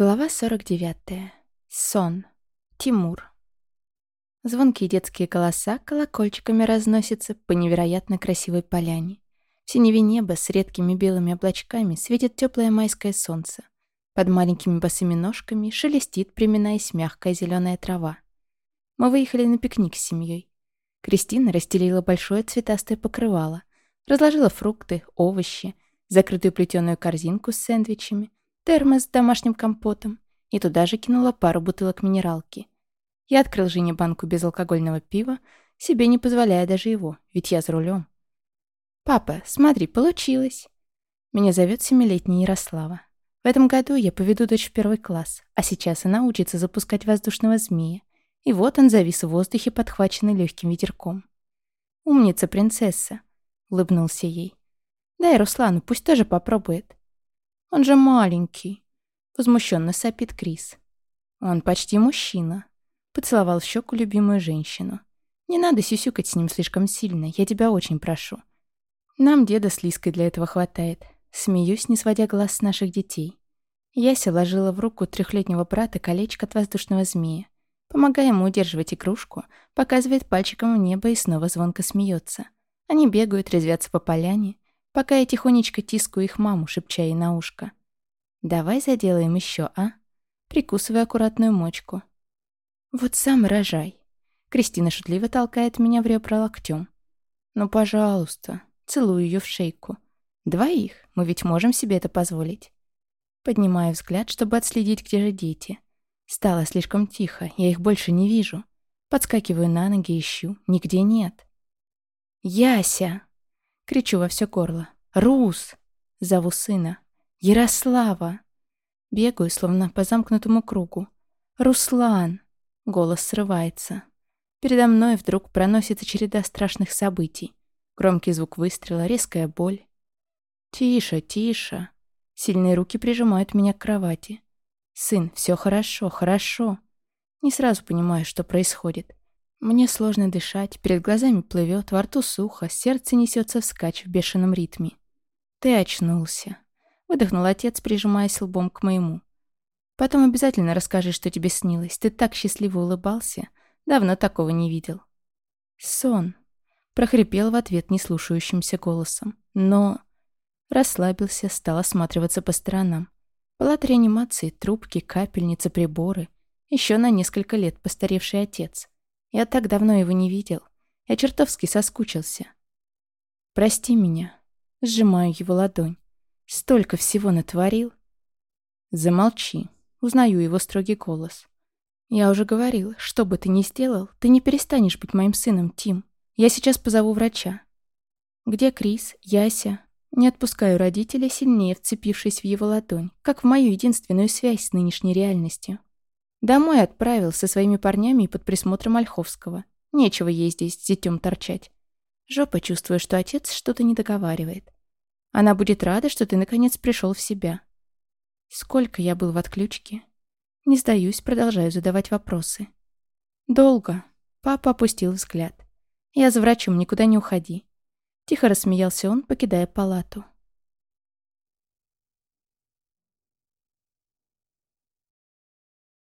Глава 49. Сон. Тимур. Звонкие детские голоса колокольчиками разносятся по невероятно красивой поляне. В синеве неба с редкими белыми облачками светит теплое майское солнце. Под маленькими босыми ножками шелестит, приминаясь мягкая зеленая трава. Мы выехали на пикник с семьей. Кристина расстелила большое цветастое покрывало, разложила фрукты, овощи, закрытую плетеную корзинку с сэндвичами — термос с домашним компотом и туда же кинула пару бутылок минералки. Я открыл Жене банку безалкогольного пива, себе не позволяя даже его, ведь я за рулем. «Папа, смотри, получилось!» Меня зовет семилетняя Ярослава. В этом году я поведу дочь в первый класс, а сейчас она учится запускать воздушного змея. И вот он завис в воздухе, подхваченный легким ветерком. «Умница, принцесса!» — улыбнулся ей. «Дай Руслану, пусть тоже попробует. Он же маленький. Возмущенно сопит Крис. Он почти мужчина. Поцеловал в щеку любимую женщину. Не надо сюсюкать с ним слишком сильно, я тебя очень прошу. Нам деда с Лиской для этого хватает. Смеюсь, не сводя глаз с наших детей. Яся ложила в руку трехлетнего брата колечко от воздушного змея. Помогая ему удерживать игрушку, показывает пальчиком в небо и снова звонко смеется. Они бегают, резвятся по поляне, пока я тихонечко тискаю их маму, шепча ей на ушко. «Давай заделаем еще, а?» Прикусывая аккуратную мочку. «Вот сам рожай». Кристина шутливо толкает меня в ребра локтем. «Ну, пожалуйста». Целую ее в шейку. «Двоих? Мы ведь можем себе это позволить». Поднимаю взгляд, чтобы отследить, где же дети. Стало слишком тихо, я их больше не вижу. Подскакиваю на ноги, ищу. Нигде нет. «Яся!» Кричу во все горло. «Рус!» Зову сына. «Ярослава!» Бегаю, словно по замкнутому кругу. «Руслан!» Голос срывается. Передо мной вдруг проносится череда страшных событий. Громкий звук выстрела, резкая боль. «Тише, тише!» Сильные руки прижимают меня к кровати. «Сын, все хорошо, хорошо!» Не сразу понимаю, что происходит. Мне сложно дышать, перед глазами плывет, во рту сухо, сердце несется вскачь в бешеном ритме. «Ты очнулся», — выдохнул отец, прижимаясь лбом к моему. «Потом обязательно расскажи, что тебе снилось. Ты так счастливо улыбался. Давно такого не видел». «Сон», — прохрипел в ответ неслушающимся голосом. Но... Расслабился, стал осматриваться по сторонам. Палата реанимации, трубки, капельницы, приборы. Еще на несколько лет постаревший отец — я так давно его не видел. Я чертовски соскучился. Прости меня. Сжимаю его ладонь. Столько всего натворил. Замолчи. Узнаю его строгий голос. Я уже говорил, что бы ты ни сделал, ты не перестанешь быть моим сыном, Тим. Я сейчас позову врача. Где Крис, Яся? Не отпускаю родителя, сильнее вцепившись в его ладонь, как в мою единственную связь с нынешней реальностью. Домой отправил со своими парнями и под присмотром Ольховского. Нечего ей здесь с детем торчать. Жопа чувствую, что отец что-то не договаривает. Она будет рада, что ты наконец пришел в себя. Сколько я был в отключке? Не сдаюсь, продолжаю задавать вопросы. Долго. Папа опустил взгляд. Я за врачом, никуда не уходи. Тихо рассмеялся он, покидая палату.